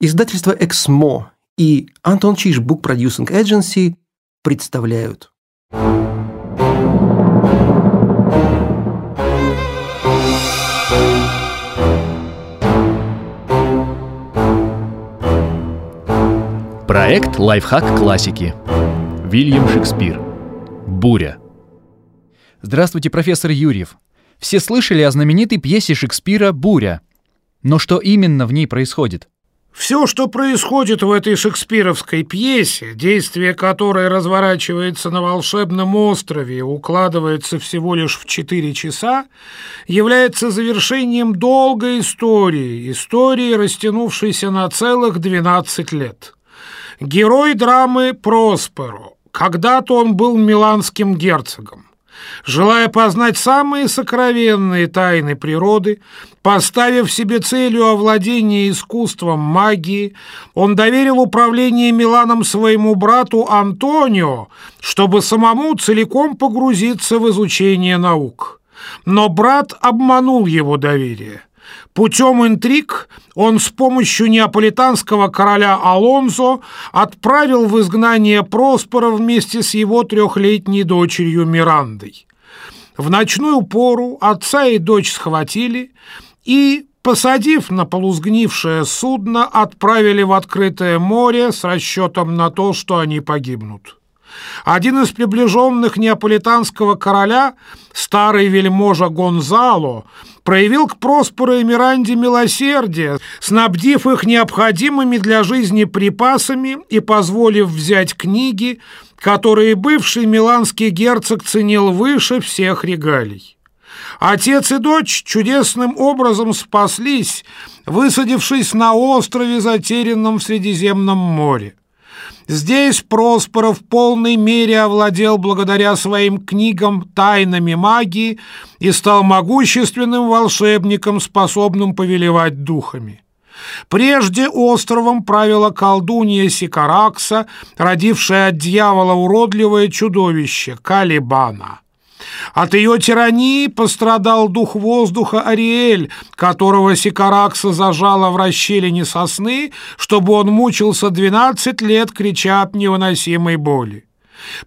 Издательство «Эксмо» и Антон Чиш Book Producing Agency представляют. Проект «Лайфхак классики». Вильям Шекспир. Буря. Здравствуйте, профессор Юрьев. Все слышали о знаменитой пьесе Шекспира «Буря». Но что именно в ней происходит? Все, что происходит в этой шекспировской пьесе, действие которой разворачивается на волшебном острове и укладывается всего лишь в четыре часа, является завершением долгой истории, истории, растянувшейся на целых 12 лет. Герой драмы Просперо. Когда-то он был миланским герцогом. Желая познать самые сокровенные тайны природы, поставив себе целью овладения искусством магии, он доверил управление Миланом своему брату Антонио, чтобы самому целиком погрузиться в изучение наук. Но брат обманул его доверие. Путем интриг он с помощью неаполитанского короля Алонсо отправил в изгнание Проспора вместе с его трехлетней дочерью Мирандой. В ночную пору отца и дочь схватили и, посадив на полузгнившее судно, отправили в открытое море с расчетом на то, что они погибнут. Один из приближенных неаполитанского короля, старый вельможа Гонзало, проявил к Проспору и Миранде милосердие, снабдив их необходимыми для жизни припасами и позволив взять книги, которые бывший миланский герцог ценил выше всех регалий. Отец и дочь чудесным образом спаслись, высадившись на острове, затерянном в Средиземном море. Здесь Проспоров в полной мере овладел благодаря своим книгам тайнами магии и стал могущественным волшебником, способным повелевать духами. Прежде островом правила колдунья Сикаракса, родившая от дьявола уродливое чудовище Калибана. От ее тирании пострадал дух воздуха Ариэль, которого Сикаракса зажала в расщелине сосны, чтобы он мучился 12 лет, крича от невыносимой боли.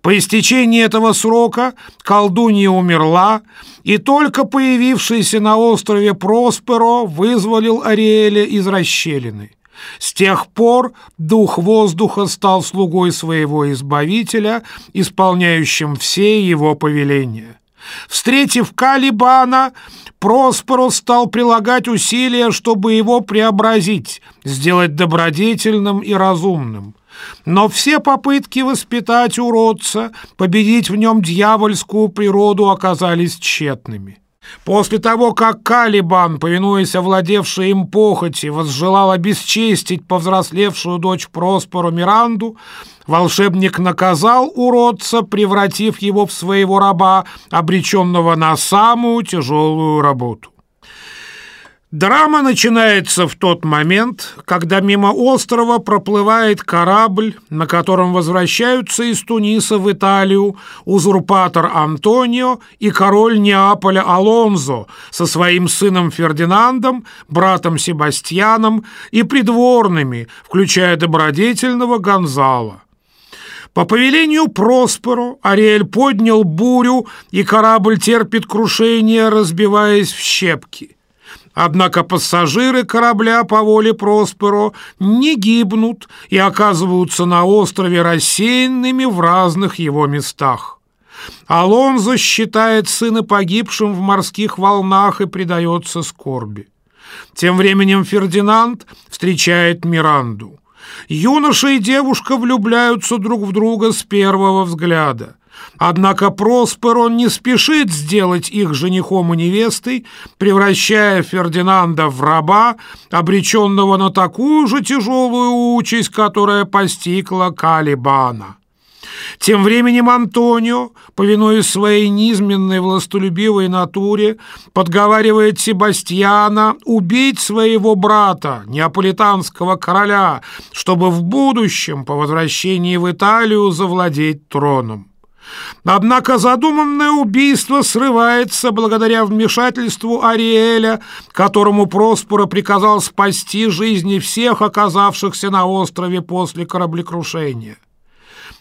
По истечении этого срока колдунья умерла, и только появившийся на острове Просперо вызволил Ариэля из расщелины. С тех пор дух воздуха стал слугой своего избавителя, исполняющим все его повеления. Встретив Калибана, Проспорус стал прилагать усилия, чтобы его преобразить, сделать добродетельным и разумным. Но все попытки воспитать уродца, победить в нем дьявольскую природу оказались тщетными. После того, как Калибан, повинуясь овладевшей им похоти, возжелал обесчестить повзрослевшую дочь Проспору Миранду, волшебник наказал уродца, превратив его в своего раба, обреченного на самую тяжелую работу. Драма начинается в тот момент, когда мимо острова проплывает корабль, на котором возвращаются из Туниса в Италию узурпатор Антонио и король Неаполя Алонзо со своим сыном Фердинандом, братом Себастьяном и придворными, включая добродетельного Гонзала. По повелению Просперо Ариэль поднял бурю, и корабль терпит крушение, разбиваясь в щепки – Однако пассажиры корабля по воле Просперо не гибнут и оказываются на острове рассеянными в разных его местах. Алонзо считает сына погибшим в морских волнах и предается скорби. Тем временем Фердинанд встречает Миранду. Юноша и девушка влюбляются друг в друга с первого взгляда. Однако Просперо не спешит сделать их женихом и невестой, превращая Фердинанда в раба, обреченного на такую же тяжелую участь, которая постигла Калибана. Тем временем Антонио, повинуясь своей низменной властолюбивой натуре, подговаривает Себастьяна убить своего брата, неаполитанского короля, чтобы в будущем, по возвращении в Италию, завладеть троном. Однако задуманное убийство срывается благодаря вмешательству Ариэля, которому Проспора приказал спасти жизни всех оказавшихся на острове после кораблекрушения.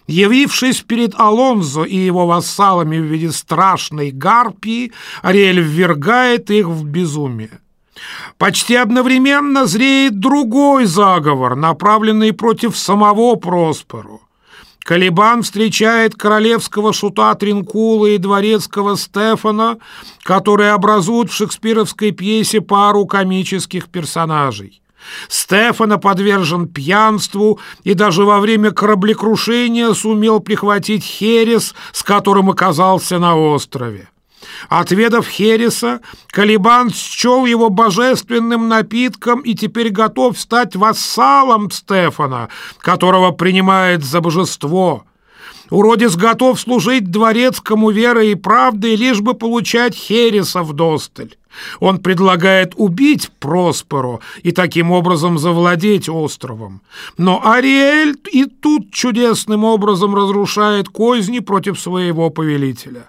Явившись перед Алонзо и его вассалами в виде страшной гарпии, Ариэль ввергает их в безумие. Почти одновременно зреет другой заговор, направленный против самого Просперу. Калибан встречает королевского шута Тринкула и дворецкого Стефана, которые образуют в шекспировской пьесе пару комических персонажей. Стефана подвержен пьянству и даже во время кораблекрушения сумел прихватить Херес, с которым оказался на острове. Отведав Хереса, Калибан счел его божественным напитком и теперь готов стать вассалом Стефана, которого принимает за божество. Уродец готов служить дворецкому верой и правдой, лишь бы получать Хереса в досталь. Он предлагает убить Просперо и таким образом завладеть островом. Но Ариэль и тут чудесным образом разрушает козни против своего повелителя.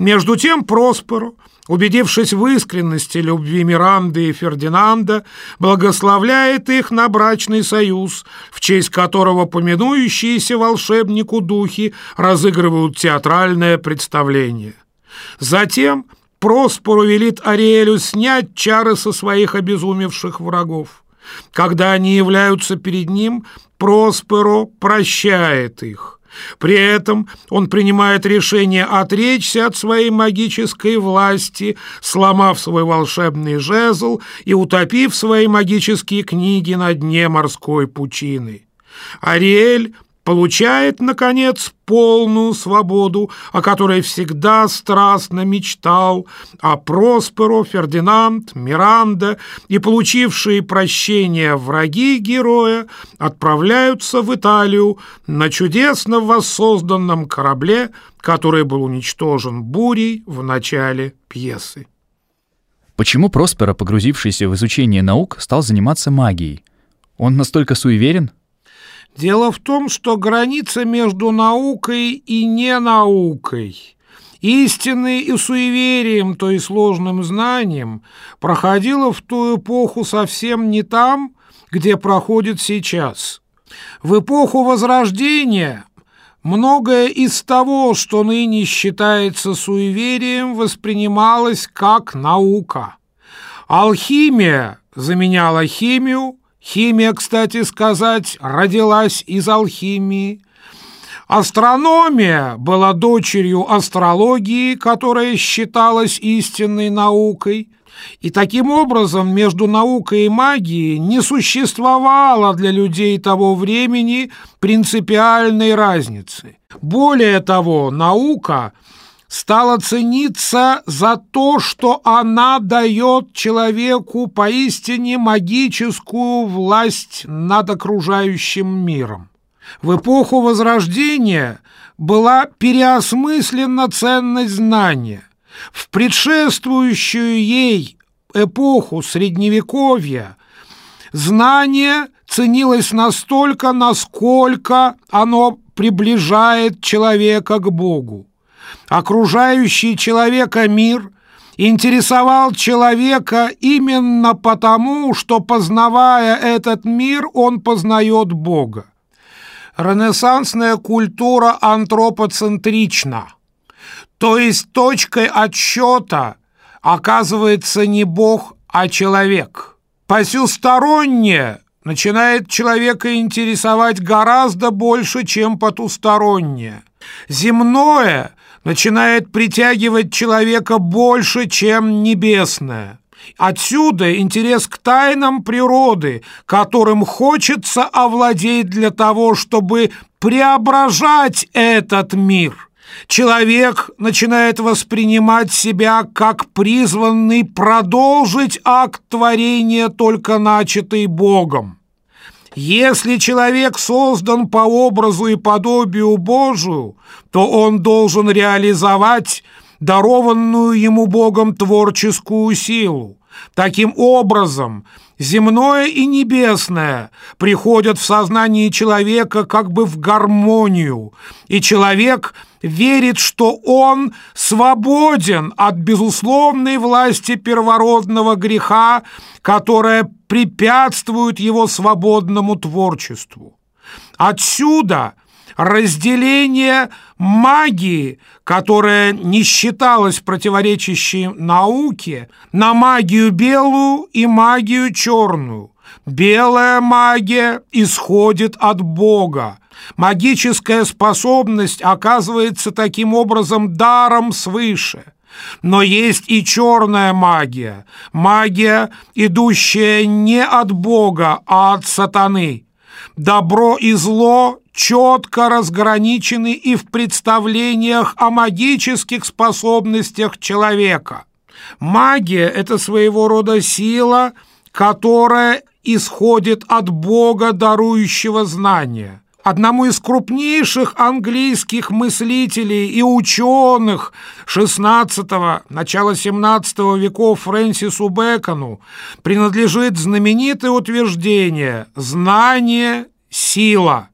Между тем Просперо, убедившись в искренности любви Миранды и Фердинанда, благословляет их на брачный союз, в честь которого поминующиеся волшебнику духи разыгрывают театральное представление. Затем Проспору велит Ариэлю снять чары со своих обезумевших врагов. Когда они являются перед ним, Просперо прощает их. При этом он принимает решение отречься от своей магической власти, сломав свой волшебный жезл и утопив свои магические книги на дне морской пучины. Ариэль получает, наконец, полную свободу, о которой всегда страстно мечтал, а Просперо, Фердинанд, Миранда и получившие прощение враги героя отправляются в Италию на чудесно воссозданном корабле, который был уничтожен бурей в начале пьесы. Почему Проспера, погрузившийся в изучение наук, стал заниматься магией? Он настолько суеверен? Дело в том, что граница между наукой и ненаукой, истиной и суеверием, то есть сложным знанием, проходила в ту эпоху совсем не там, где проходит сейчас. В эпоху Возрождения многое из того, что ныне считается суеверием, воспринималось как наука. Алхимия заменяла химию, Химия, кстати сказать, родилась из алхимии. Астрономия была дочерью астрологии, которая считалась истинной наукой. И таким образом между наукой и магией не существовало для людей того времени принципиальной разницы. Более того, наука – стала цениться за то, что она дает человеку поистине магическую власть над окружающим миром. В эпоху Возрождения была переосмыслена ценность знания. В предшествующую ей эпоху Средневековья знание ценилось настолько, насколько оно приближает человека к Богу окружающий человека мир интересовал человека именно потому, что, познавая этот мир, он познает Бога. Ренессансная культура антропоцентрична, то есть точкой отсчета оказывается не Бог, а человек. Посюстороннее начинает человека интересовать гораздо больше, чем потустороннее. Земное начинает притягивать человека больше, чем небесное. Отсюда интерес к тайнам природы, которым хочется овладеть для того, чтобы преображать этот мир. Человек начинает воспринимать себя как призванный продолжить акт творения, только начатый Богом. Если человек создан по образу и подобию Божию, то он должен реализовать дарованную ему Богом творческую силу. Таким образом, земное и небесное приходят в сознание человека как бы в гармонию, и человек верит, что он свободен от безусловной власти первородного греха, которая препятствует его свободному творчеству. Отсюда разделение магии, которая не считалась противоречащей науке, на магию белую и магию черную. Белая магия исходит от Бога. Магическая способность оказывается таким образом даром свыше. Но есть и черная магия, магия, идущая не от Бога, а от сатаны. Добро и зло четко разграничены и в представлениях о магических способностях человека. Магия – это своего рода сила, которая исходит от Бога, дарующего знания. Одному из крупнейших английских мыслителей и ученых XVI – начала XVII веков Фрэнсису Бэкону принадлежит знаменитое утверждение «знание – сила».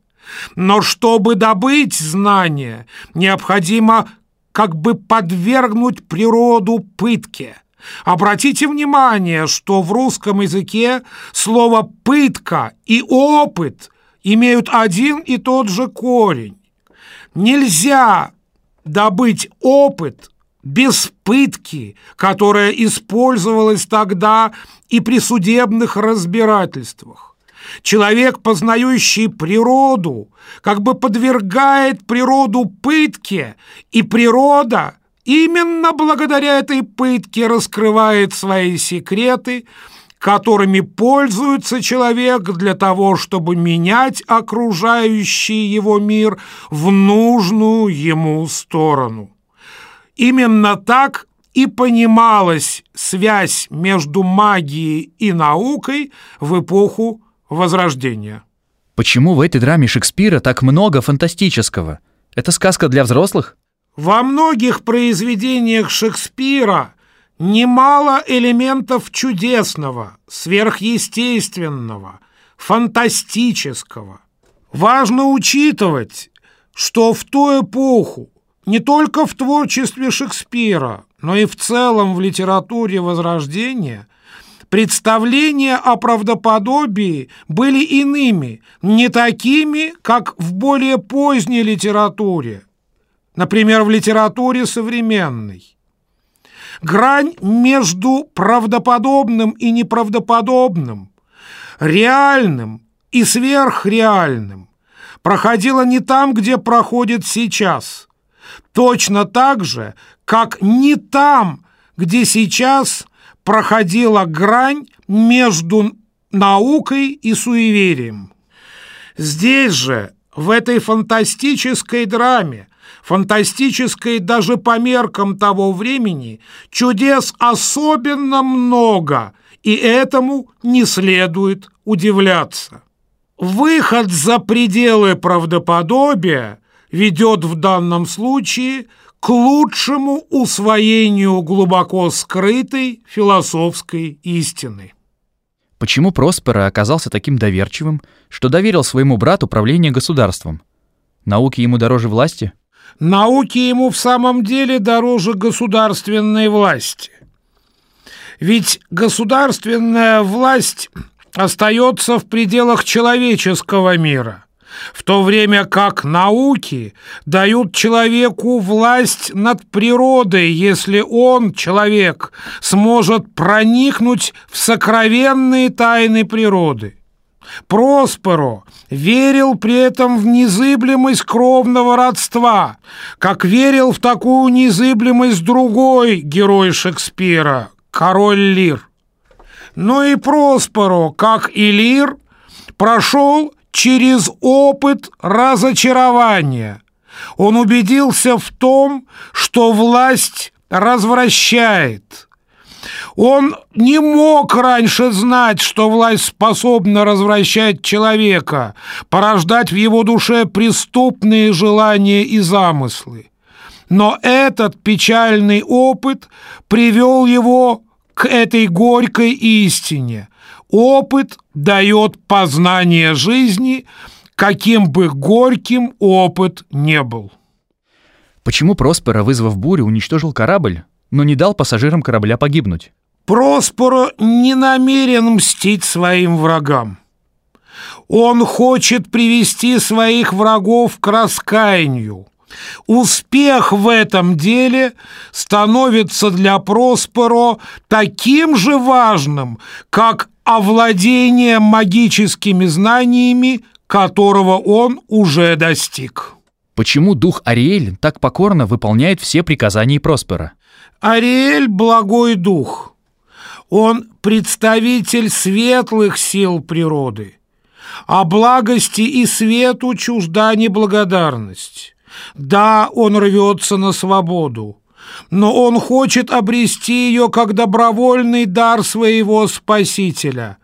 Но чтобы добыть знание, необходимо как бы подвергнуть природу пытке. Обратите внимание, что в русском языке слово «пытка» и «опыт» имеют один и тот же корень. Нельзя добыть опыт без пытки, которая использовалась тогда и при судебных разбирательствах. Человек, познающий природу, как бы подвергает природу пытке, и природа именно благодаря этой пытке раскрывает свои секреты, которыми пользуется человек для того, чтобы менять окружающий его мир в нужную ему сторону. Именно так и понималась связь между магией и наукой в эпоху Возрождение. Почему в этой драме Шекспира так много фантастического? Это сказка для взрослых? Во многих произведениях Шекспира немало элементов чудесного, сверхъестественного, фантастического. Важно учитывать, что в ту эпоху не только в творчестве Шекспира, но и в целом в литературе Возрождения – представления о правдоподобии были иными, не такими, как в более поздней литературе, например, в литературе современной. Грань между правдоподобным и неправдоподобным, реальным и сверхреальным проходила не там, где проходит сейчас, точно так же, как не там, где сейчас – проходила грань между наукой и суеверием. Здесь же, в этой фантастической драме, фантастической даже по меркам того времени, чудес особенно много, и этому не следует удивляться. Выход за пределы правдоподобия ведет в данном случае к лучшему усвоению глубоко скрытой философской истины. Почему Проспера оказался таким доверчивым, что доверил своему брату управление государством? Науки ему дороже власти? Науки ему в самом деле дороже государственной власти. Ведь государственная власть остается в пределах человеческого мира – в то время как науки дают человеку власть над природой, если он, человек, сможет проникнуть в сокровенные тайны природы. Просперо верил при этом в незыблемость кровного родства, как верил в такую незыблемость другой герой Шекспира, король Лир. Но и Просперо, как и Лир, прошел через опыт разочарования. Он убедился в том, что власть развращает. Он не мог раньше знать, что власть способна развращать человека, порождать в его душе преступные желания и замыслы. Но этот печальный опыт привел его к этой горькой истине. Опыт дает познание жизни, каким бы горьким опыт не был. Почему Проспера, вызвав бурю, уничтожил корабль, но не дал пассажирам корабля погибнуть? Проспоро не намерен мстить своим врагам. Он хочет привести своих врагов к раскаянию. Успех в этом деле становится для Просперо таким же важным, как овладение магическими знаниями, которого он уже достиг. Почему дух Ариэль так покорно выполняет все приказания Проспера? Ариэль – благой дух. Он представитель светлых сил природы. А благости и свету чужда неблагодарность. Да, он рвется на свободу, но он хочет обрести ее как добровольный дар своего Спасителя.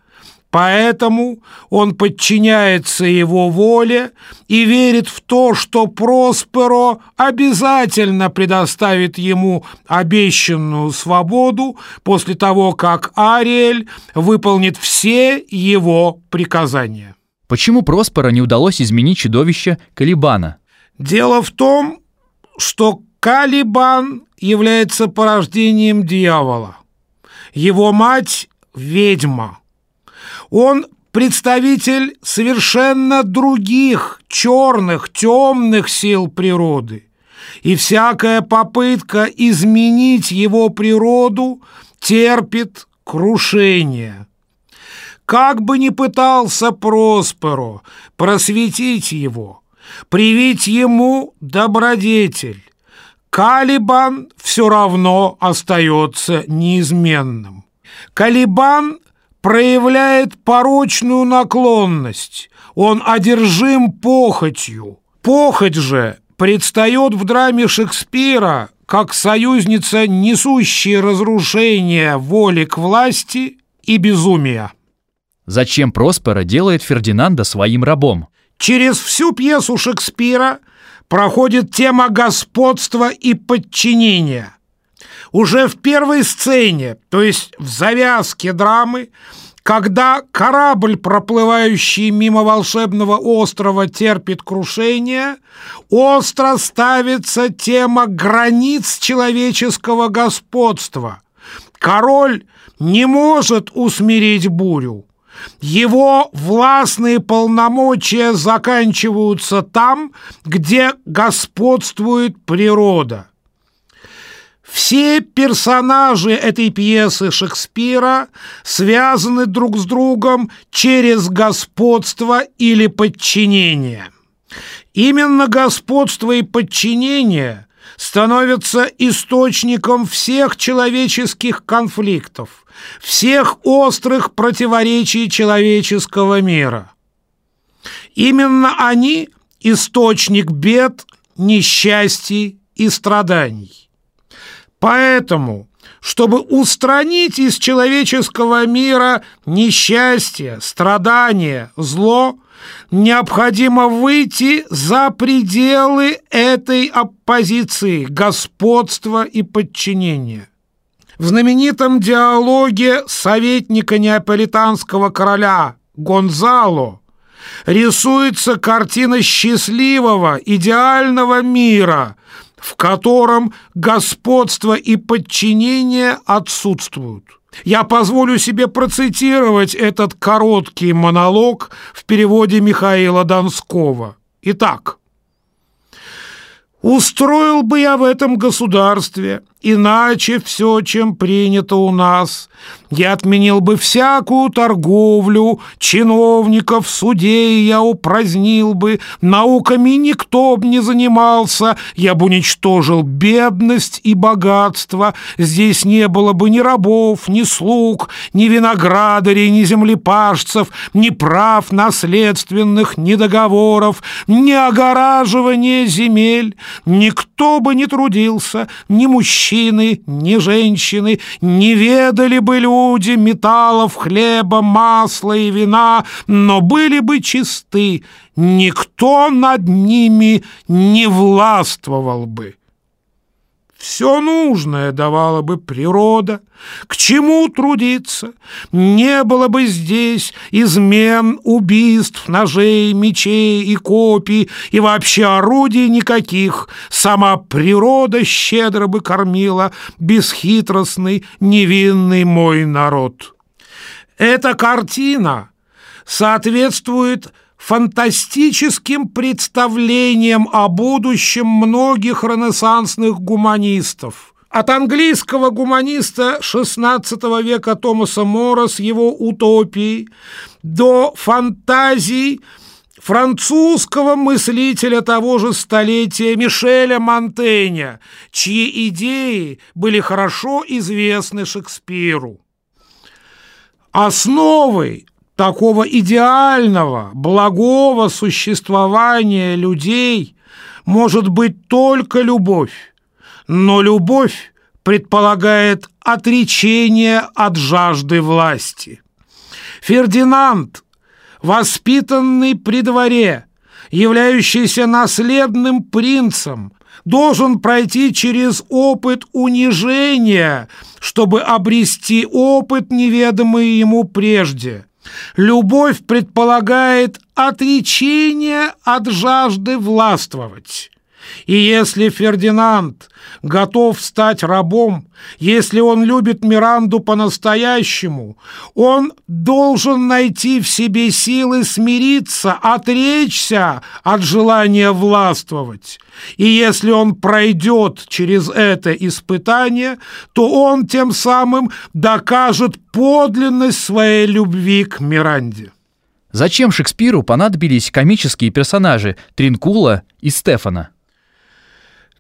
Поэтому он подчиняется его воле и верит в то, что Просперо обязательно предоставит ему обещанную свободу после того, как Ариэль выполнит все его приказания. Почему Проспера не удалось изменить чудовище Калибана? Дело в том, что Калибан является порождением дьявола. Его мать – ведьма. Он представитель совершенно других, черных, темных сил природы. И всякая попытка изменить его природу терпит крушение. Как бы ни пытался Просперо просветить его – привить ему добродетель. Калибан все равно остается неизменным. Калибан проявляет порочную наклонность, он одержим похотью. Похоть же предстает в драме Шекспира как союзница, несущая разрушение воли к власти и безумия. Зачем Проспера делает Фердинанда своим рабом? Через всю пьесу Шекспира проходит тема господства и подчинения. Уже в первой сцене, то есть в завязке драмы, когда корабль, проплывающий мимо волшебного острова, терпит крушение, остро ставится тема границ человеческого господства. Король не может усмирить бурю. Его властные полномочия заканчиваются там, где господствует природа. Все персонажи этой пьесы Шекспира связаны друг с другом через господство или подчинение. Именно господство и подчинение становятся источником всех человеческих конфликтов, всех острых противоречий человеческого мира. Именно они – источник бед, несчастий и страданий. Поэтому, чтобы устранить из человеческого мира несчастье, страдания, зло, необходимо выйти за пределы этой оппозиции господства и подчинения. В знаменитом диалоге советника неаполитанского короля Гонзало рисуется картина счастливого, идеального мира, в котором господство и подчинение отсутствуют. Я позволю себе процитировать этот короткий монолог в переводе Михаила Донского. Итак, «Устроил бы я в этом государстве Иначе все, чем принято у нас. Я отменил бы всякую торговлю, чиновников, судей я упразднил бы, науками никто б не занимался, я бы уничтожил бедность и богатство, здесь не было бы ни рабов, ни слуг, ни виноградарей, ни землепашцев, ни прав наследственных, ни договоров, ни огораживания земель, никто бы не трудился, ни мужчин, мужчины, ни женщины, не ведали бы люди металлов, хлеба, масла и вина, но были бы чисты, никто над ними не властвовал бы. Все нужное давала бы природа, к чему трудиться? Не было бы здесь измен, убийств, ножей, мечей и копий, и вообще орудий никаких. Сама природа щедро бы кормила бесхитростный, невинный мой народ. Эта картина соответствует фантастическим представлением о будущем многих ренессансных гуманистов. От английского гуманиста XVI века Томаса Мора с его утопией до фантазий французского мыслителя того же столетия Мишеля Монтеня, чьи идеи были хорошо известны Шекспиру. Основой такого идеального, благого существования людей может быть только любовь. Но любовь предполагает отречение от жажды власти. Фердинанд, воспитанный при дворе, являющийся наследным принцем, должен пройти через опыт унижения, чтобы обрести опыт, неведомый ему прежде – Любовь предполагает отречение от жажды властвовать. И если Фердинанд готов стать рабом, если он любит Миранду по-настоящему, он должен найти в себе силы смириться, отречься от желания властвовать. И если он пройдет через это испытание, то он тем самым докажет подлинность своей любви к Миранде. Зачем Шекспиру понадобились комические персонажи Тринкула и Стефана?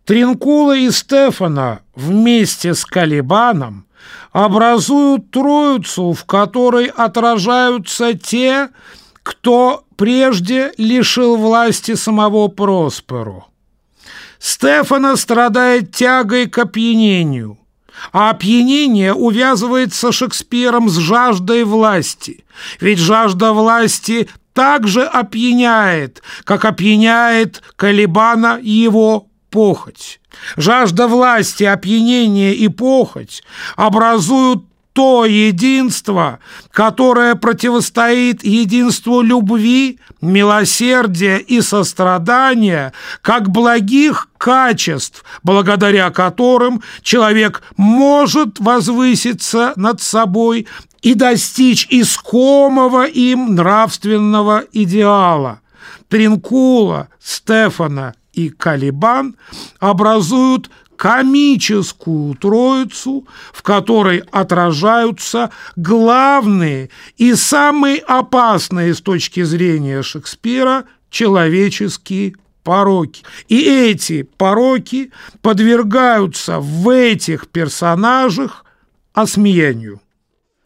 Тринкула и Стефана вместе с Калибаном образуют троицу, в которой отражаются те, кто прежде лишил власти самого Просперу. Стефана страдает тягой к опьянению, а опьянение увязывается Шекспиром с жаждой власти, ведь жажда власти также опьяняет, как опьяняет Калибана его похоть. Жажда власти, опьянение и похоть образуют то единство, которое противостоит единству любви, милосердия и сострадания, как благих качеств, благодаря которым человек может возвыситься над собой и достичь искомого им нравственного идеала. Тринкула, Стефана и Калибан образуют комическую троицу, в которой отражаются главные и самые опасные с точки зрения Шекспира человеческие пороки. И эти пороки подвергаются в этих персонажах осмеянию.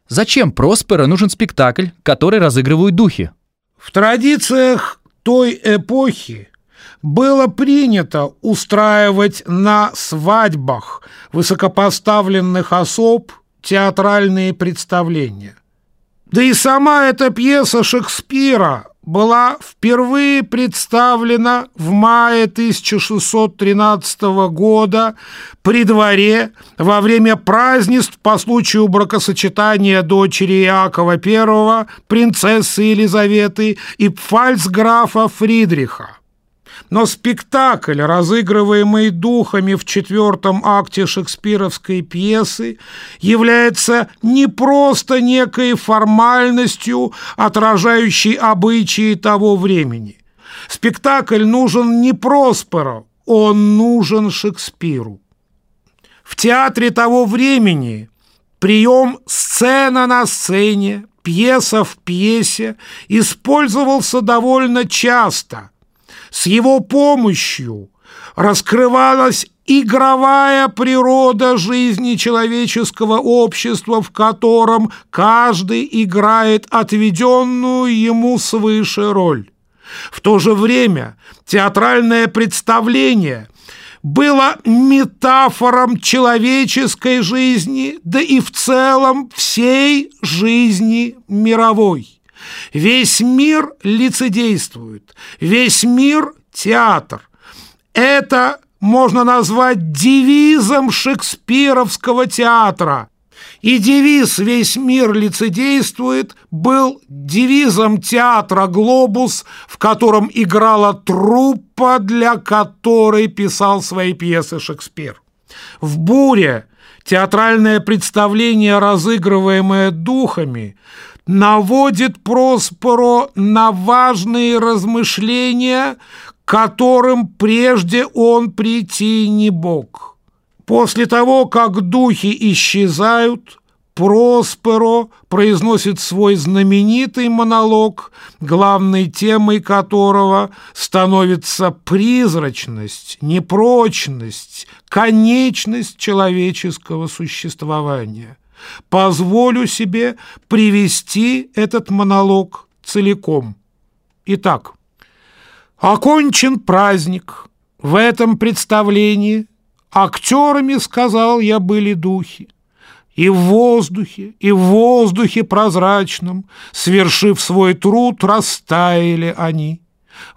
Зачем Проспера нужен спектакль, который разыгрывают духи? В традициях той эпохи было принято устраивать на свадьбах высокопоставленных особ театральные представления. Да и сама эта пьеса Шекспира была впервые представлена в мае 1613 года при дворе во время празднеств по случаю бракосочетания дочери Иакова I, принцессы Елизаветы и пфальцграфа Фридриха. Но спектакль, разыгрываемый духами в четвертом акте шекспировской пьесы, является не просто некой формальностью, отражающей обычаи того времени. Спектакль нужен не Просперу, он нужен Шекспиру. В театре того времени прием «сцена на сцене», пьеса в пьесе использовался довольно часто – с его помощью раскрывалась игровая природа жизни человеческого общества, в котором каждый играет отведенную ему свыше роль. В то же время театральное представление было метафором человеческой жизни, да и в целом всей жизни мировой. Весь мир лицедействует, весь мир – театр. Это можно назвать девизом шекспировского театра. И девиз «Весь мир лицедействует» был девизом театра «Глобус», в котором играла труппа, для которой писал свои пьесы Шекспир. В «Буре» театральное представление, разыгрываемое духами, наводит Просперо на важные размышления, которым прежде он прийти не мог. После того, как духи исчезают, Просперо произносит свой знаменитый монолог, главной темой которого становится призрачность, непрочность, конечность человеческого существования. Позволю себе привести этот монолог целиком. Итак, окончен праздник. В этом представлении актерами, сказал я, были духи. И в воздухе, и в воздухе прозрачном, Свершив свой труд, растаяли они.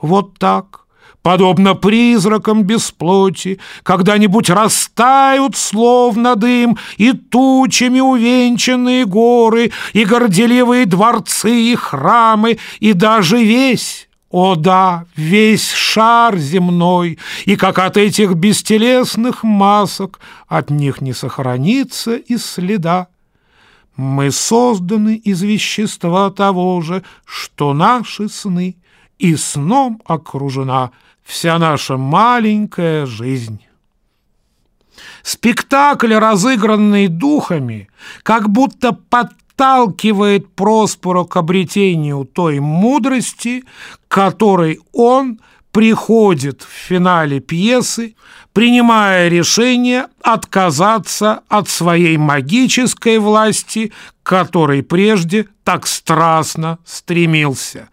Вот так, подобно призракам без плоти, когда-нибудь растают, словно дым, и тучами увенчанные горы, и горделивые дворцы и храмы, и даже весь о да, весь шар земной, и как от этих бестелесных масок от них не сохранится и следа. Мы созданы из вещества того же, что наши сны, и сном окружена вся наша маленькая жизнь. Спектакль, разыгранный духами, как будто подталкивает Проспору к обретению той мудрости, которой он приходит в финале пьесы, принимая решение отказаться от своей магической власти, к которой прежде так страстно стремился.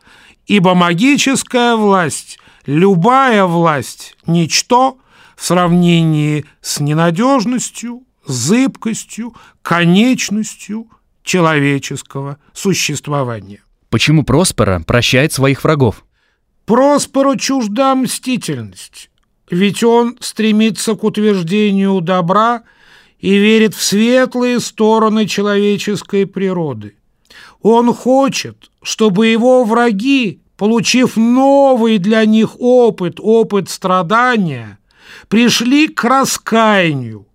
Ибо магическая власть Любая власть – ничто в сравнении с ненадежностью, зыбкостью, конечностью человеческого существования. Почему Проспера прощает своих врагов? Просперу чужда мстительность, ведь он стремится к утверждению добра и верит в светлые стороны человеческой природы. Он хочет, чтобы его враги получив новый для них опыт, опыт страдания, пришли к раскаянию.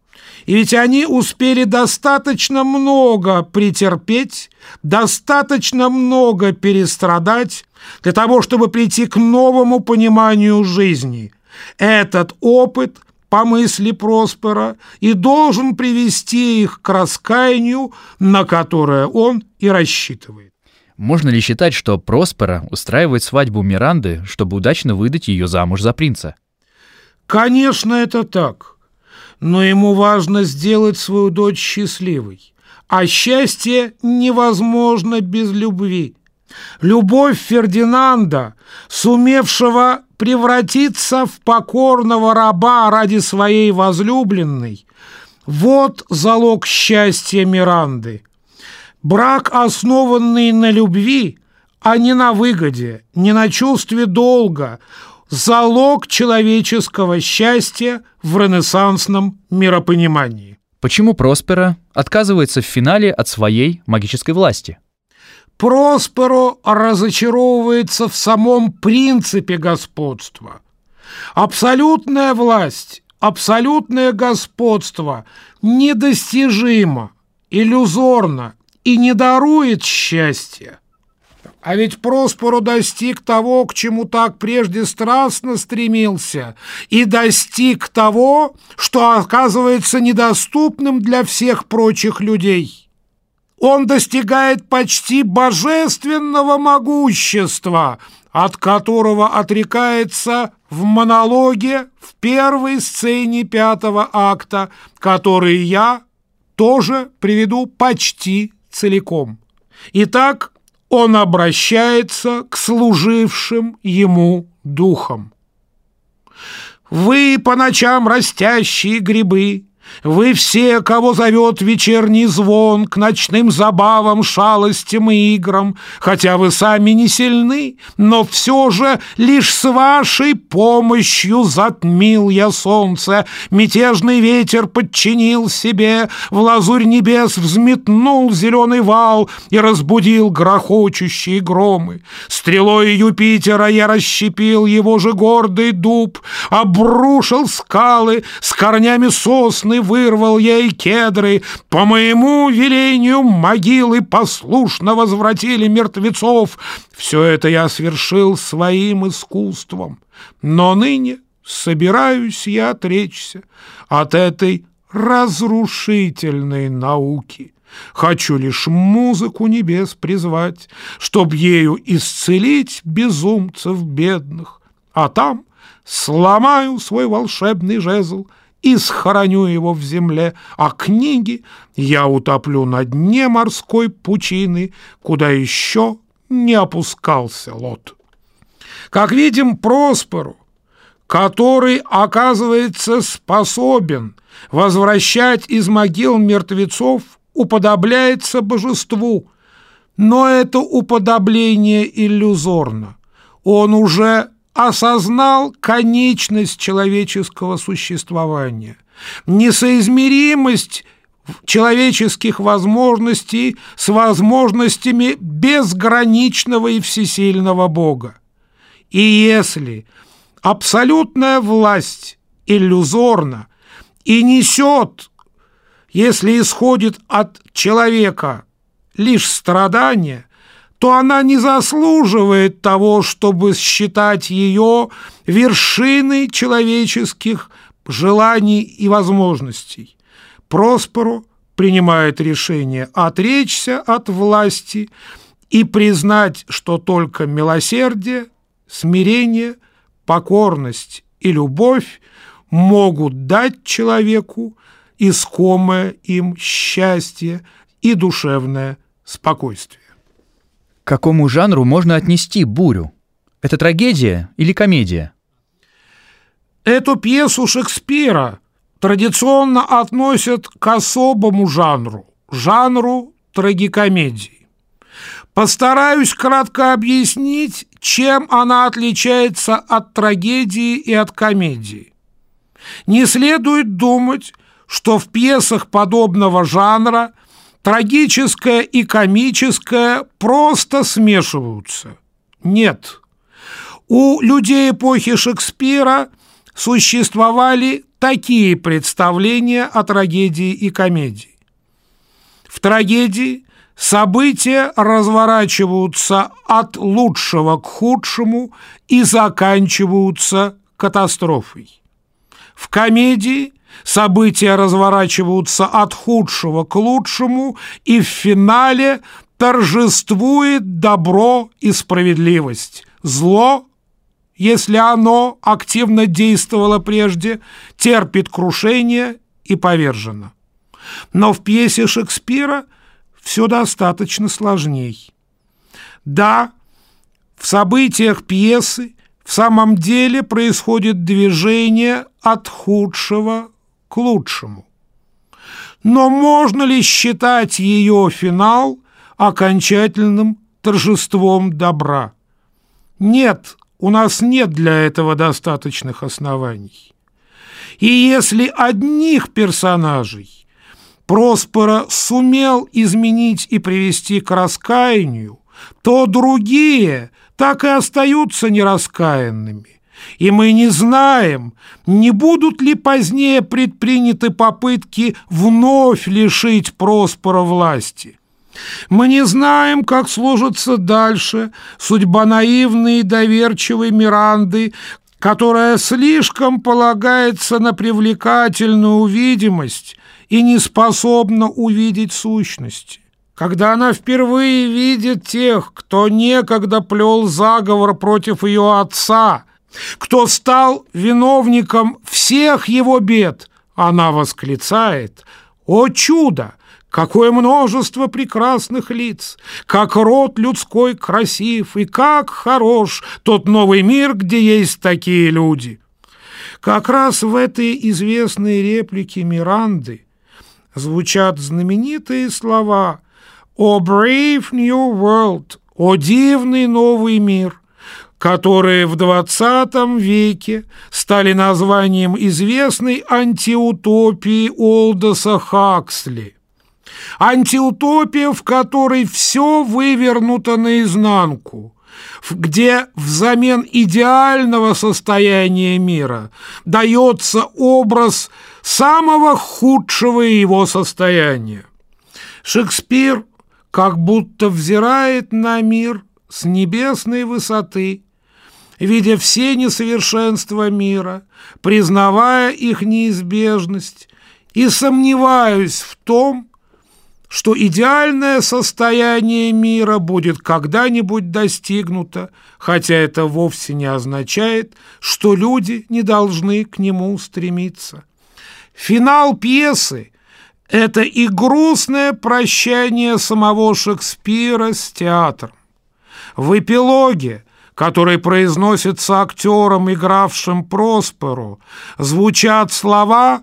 И ведь они успели достаточно много претерпеть, достаточно много перестрадать для того, чтобы прийти к новому пониманию жизни. Этот опыт, по мысли Проспера, и должен привести их к раскаянию, на которое он и рассчитывает. Можно ли считать, что Проспера устраивает свадьбу Миранды, чтобы удачно выдать ее замуж за принца? Конечно, это так. Но ему важно сделать свою дочь счастливой. А счастье невозможно без любви. Любовь Фердинанда, сумевшего превратиться в покорного раба ради своей возлюбленной, вот залог счастья Миранды – Брак, основанный на любви, а не на выгоде, не на чувстве долга, залог человеческого счастья в ренессансном миропонимании. Почему Проспера отказывается в финале от своей магической власти? Просперо разочаровывается в самом принципе господства. Абсолютная власть, абсолютное господство недостижимо, иллюзорно, и не дарует счастья. А ведь Проспоро достиг того, к чему так прежде страстно стремился, и достиг того, что оказывается недоступным для всех прочих людей. Он достигает почти божественного могущества, от которого отрекается в монологе в первой сцене пятого акта, который я тоже приведу почти целиком. Итак, он обращается к служившим ему духам. «Вы по ночам растящие грибы, Вы все, кого зовет вечерний звон К ночным забавам, шалостям и играм, Хотя вы сами не сильны, но все же Лишь с вашей помощью затмил я солнце, Мятежный ветер подчинил себе, В лазурь небес взметнул зеленый вал И разбудил грохочущие громы. Стрелой Юпитера я расщепил его же гордый дуб, Обрушил скалы с корнями сосны, вырвал я и кедры, по моему велению могилы послушно возвратили мертвецов. Все это я свершил своим искусством, но ныне собираюсь я отречься от этой разрушительной науки. Хочу лишь музыку небес призвать, Чтоб ею исцелить безумцев бедных, А там сломаю свой волшебный жезл — и схороню его в земле, а книги я утоплю на дне морской пучины, куда еще не опускался лот. Как видим, Просперу, который, оказывается, способен возвращать из могил мертвецов, уподобляется божеству, но это уподобление иллюзорно. Он уже осознал конечность человеческого существования, несоизмеримость человеческих возможностей с возможностями безграничного и всесильного Бога. И если абсолютная власть иллюзорна и несет, если исходит от человека лишь страдания, то она не заслуживает того, чтобы считать ее вершиной человеческих желаний и возможностей. Просперо принимает решение отречься от власти и признать, что только милосердие, смирение, покорность и любовь могут дать человеку искомое им счастье и душевное спокойствие. К какому жанру можно отнести «Бурю»? Это трагедия или комедия? Эту пьесу Шекспира традиционно относят к особому жанру, жанру трагикомедии. Постараюсь кратко объяснить, чем она отличается от трагедии и от комедии. Не следует думать, что в пьесах подобного жанра трагическое и комическое просто смешиваются. Нет. У людей эпохи Шекспира существовали такие представления о трагедии и комедии. В трагедии события разворачиваются от лучшего к худшему и заканчиваются катастрофой. В комедии События разворачиваются от худшего к лучшему, и в финале торжествует добро и справедливость. Зло, если оно активно действовало прежде, терпит крушение и повержено. Но в пьесе Шекспира все достаточно сложней. Да, в событиях пьесы в самом деле происходит движение от худшего к лучшему. Но можно ли считать ее финал окончательным торжеством добра? Нет, у нас нет для этого достаточных оснований. И если одних персонажей Проспора сумел изменить и привести к раскаянию, то другие так и остаются нераскаянными. И мы не знаем, не будут ли позднее предприняты попытки вновь лишить Проспора власти. Мы не знаем, как сложится дальше судьба наивной и доверчивой Миранды, которая слишком полагается на привлекательную видимость и не способна увидеть сущности. Когда она впервые видит тех, кто некогда плел заговор против ее отца – кто стал виновником всех его бед, она восклицает «О чудо! Какое множество прекрасных лиц! Как род людской красив, и как хорош тот новый мир, где есть такие люди!» Как раз в этой известной реплике Миранды звучат знаменитые слова «О brave new world», «О дивный новый мир», которые в XX веке стали названием известной антиутопии Олдоса Хаксли. Антиутопия, в которой все вывернуто наизнанку, где взамен идеального состояния мира дается образ самого худшего его состояния. Шекспир как будто взирает на мир с небесной высоты видя все несовершенства мира, признавая их неизбежность, и сомневаюсь в том, что идеальное состояние мира будет когда-нибудь достигнуто, хотя это вовсе не означает, что люди не должны к нему стремиться. Финал пьесы – это и грустное прощание самого Шекспира с театром. В эпилоге который произносится актером, игравшим Просперу, звучат слова,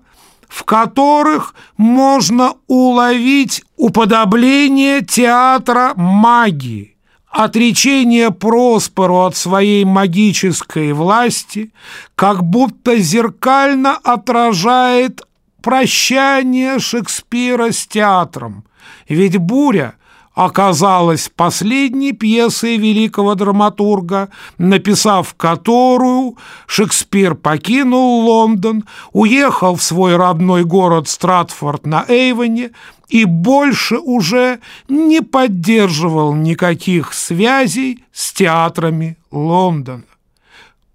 в которых можно уловить уподобление театра магии, отречение Просперу от своей магической власти, как будто зеркально отражает прощание Шекспира с театром. Ведь буря оказалась последней пьесой великого драматурга, написав которую Шекспир покинул Лондон, уехал в свой родной город Стратфорд на Эйвоне и больше уже не поддерживал никаких связей с театрами Лондона.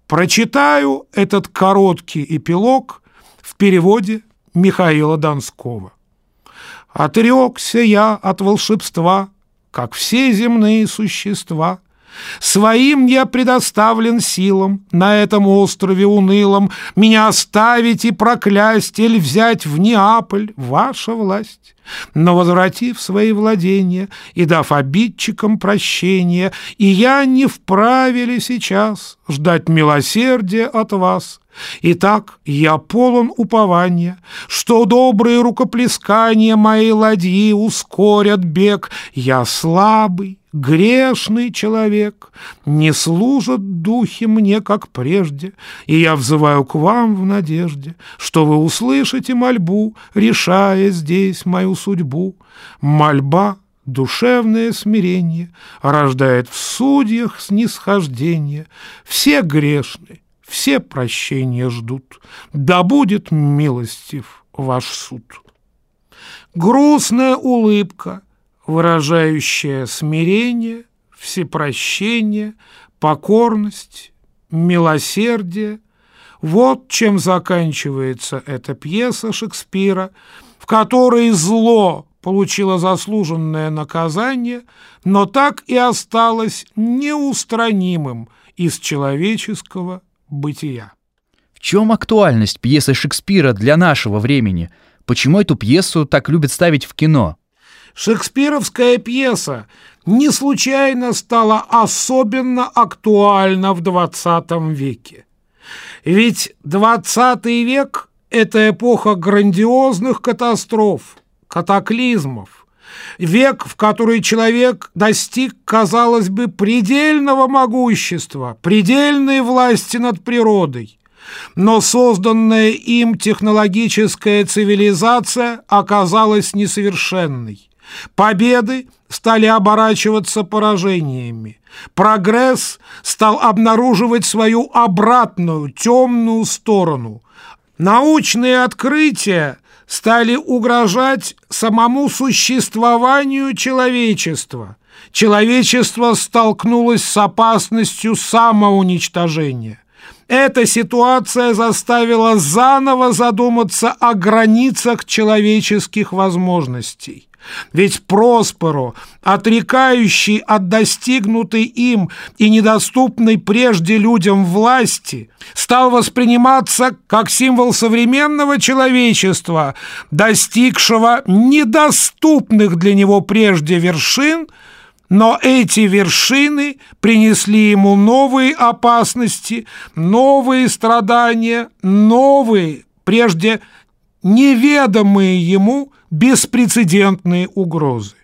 Прочитаю этот короткий эпилог в переводе Михаила Донского. «Отрекся я от волшебства, как все земные существа. Своим я предоставлен силам на этом острове унылом, Меня оставить и проклясть или взять в Неаполь ваша власть. Но возвратив свои владения и дав обидчикам прощения, И я не вправе ли сейчас ждать милосердия от вас, Итак, я полон упования, что добрые рукоплескания моей ладьи ускорят бег. Я слабый, грешный человек, не служат духи мне, как прежде, и я взываю к вам в надежде, что вы услышите мольбу, решая здесь мою судьбу. Мольба — душевное смирение, рождает в судьях снисхождение. Все грешны, все прощения ждут, да будет милостив ваш суд. Грустная улыбка, выражающая смирение, всепрощение, покорность, милосердие. Вот чем заканчивается эта пьеса Шекспира, в которой зло получило заслуженное наказание, но так и осталось неустранимым из человеческого бытия. В чем актуальность пьесы Шекспира для нашего времени? Почему эту пьесу так любят ставить в кино? Шекспировская пьеса не случайно стала особенно актуальна в XX веке. Ведь XX век – это эпоха грандиозных катастроф, катаклизмов, Век, в который человек достиг, казалось бы, предельного могущества, предельной власти над природой. Но созданная им технологическая цивилизация оказалась несовершенной. Победы стали оборачиваться поражениями. Прогресс стал обнаруживать свою обратную, темную сторону. Научные открытия стали угрожать самому существованию человечества. Человечество столкнулось с опасностью самоуничтожения. Эта ситуация заставила заново задуматься о границах человеческих возможностей. Ведь Просперо, отрекающий от достигнутой им и недоступной прежде людям власти, стал восприниматься как символ современного человечества, достигшего недоступных для него прежде вершин, Но эти вершины принесли ему новые опасности, новые страдания, новые, прежде неведомые ему беспрецедентные угрозы.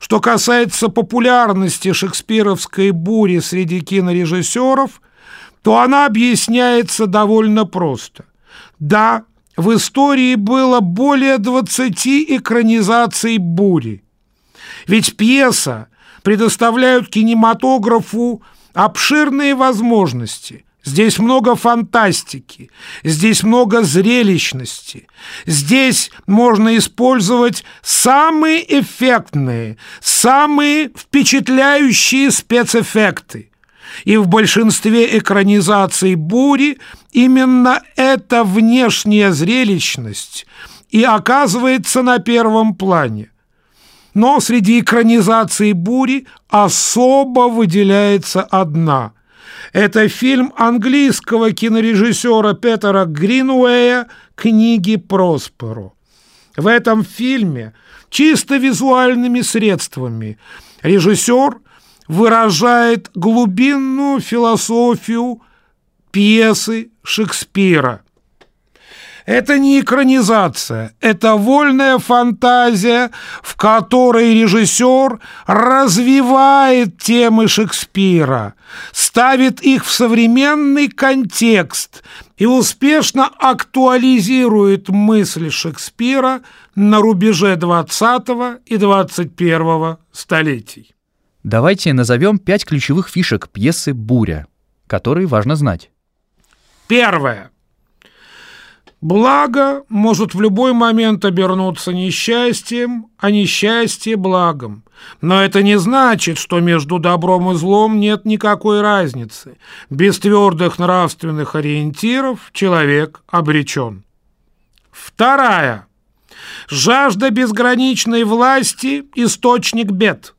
Что касается популярности шекспировской бури среди кинорежиссеров, то она объясняется довольно просто. Да, в истории было более 20 экранизаций бури. Ведь пьеса предоставляют кинематографу обширные возможности. Здесь много фантастики, здесь много зрелищности. Здесь можно использовать самые эффектные, самые впечатляющие спецэффекты. И в большинстве экранизаций «Бури» именно эта внешняя зрелищность и оказывается на первом плане. Но среди экранизаций «Бури» особо выделяется одна. Это фильм английского кинорежиссера Петера Гринуэя «Книги Просперо». В этом фильме чисто визуальными средствами режиссер выражает глубинную философию пьесы Шекспира – это не экранизация, это вольная фантазия, в которой режиссер развивает темы Шекспира, ставит их в современный контекст и успешно актуализирует мысли Шекспира на рубеже 20 и 21 столетий. Давайте назовем пять ключевых фишек пьесы «Буря», которые важно знать. Первое. Благо может в любой момент обернуться несчастьем, а несчастье – благом. Но это не значит, что между добром и злом нет никакой разницы. Без твердых нравственных ориентиров человек обречен. Вторая. Жажда безграничной власти – источник бед.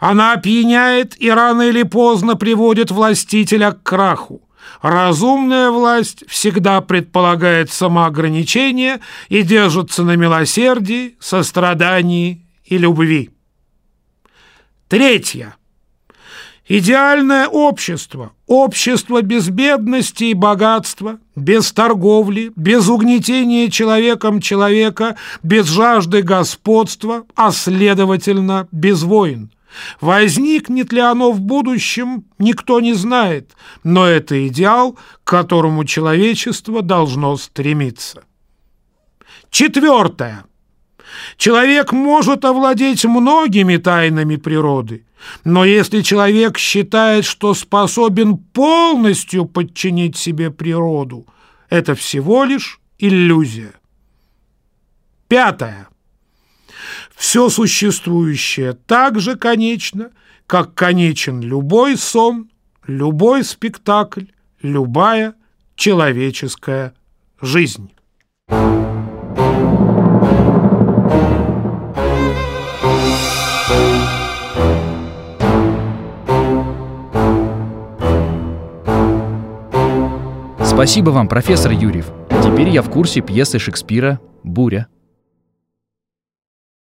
Она опьяняет и рано или поздно приводит властителя к краху. Разумная власть всегда предполагает самоограничение и держится на милосердии, сострадании и любви. Третье. Идеальное общество, общество без бедности и богатства, без торговли, без угнетения человеком человека, без жажды господства, а следовательно, без войн – Возникнет ли оно в будущем, никто не знает, но это идеал, к которому человечество должно стремиться. Четвертое. Человек может овладеть многими тайнами природы, но если человек считает, что способен полностью подчинить себе природу, это всего лишь иллюзия. Пятое. Все существующее так же конечно, как конечен любой сон, любой спектакль, любая человеческая жизнь. Спасибо вам, профессор Юрьев. Теперь я в курсе пьесы Шекспира «Буря».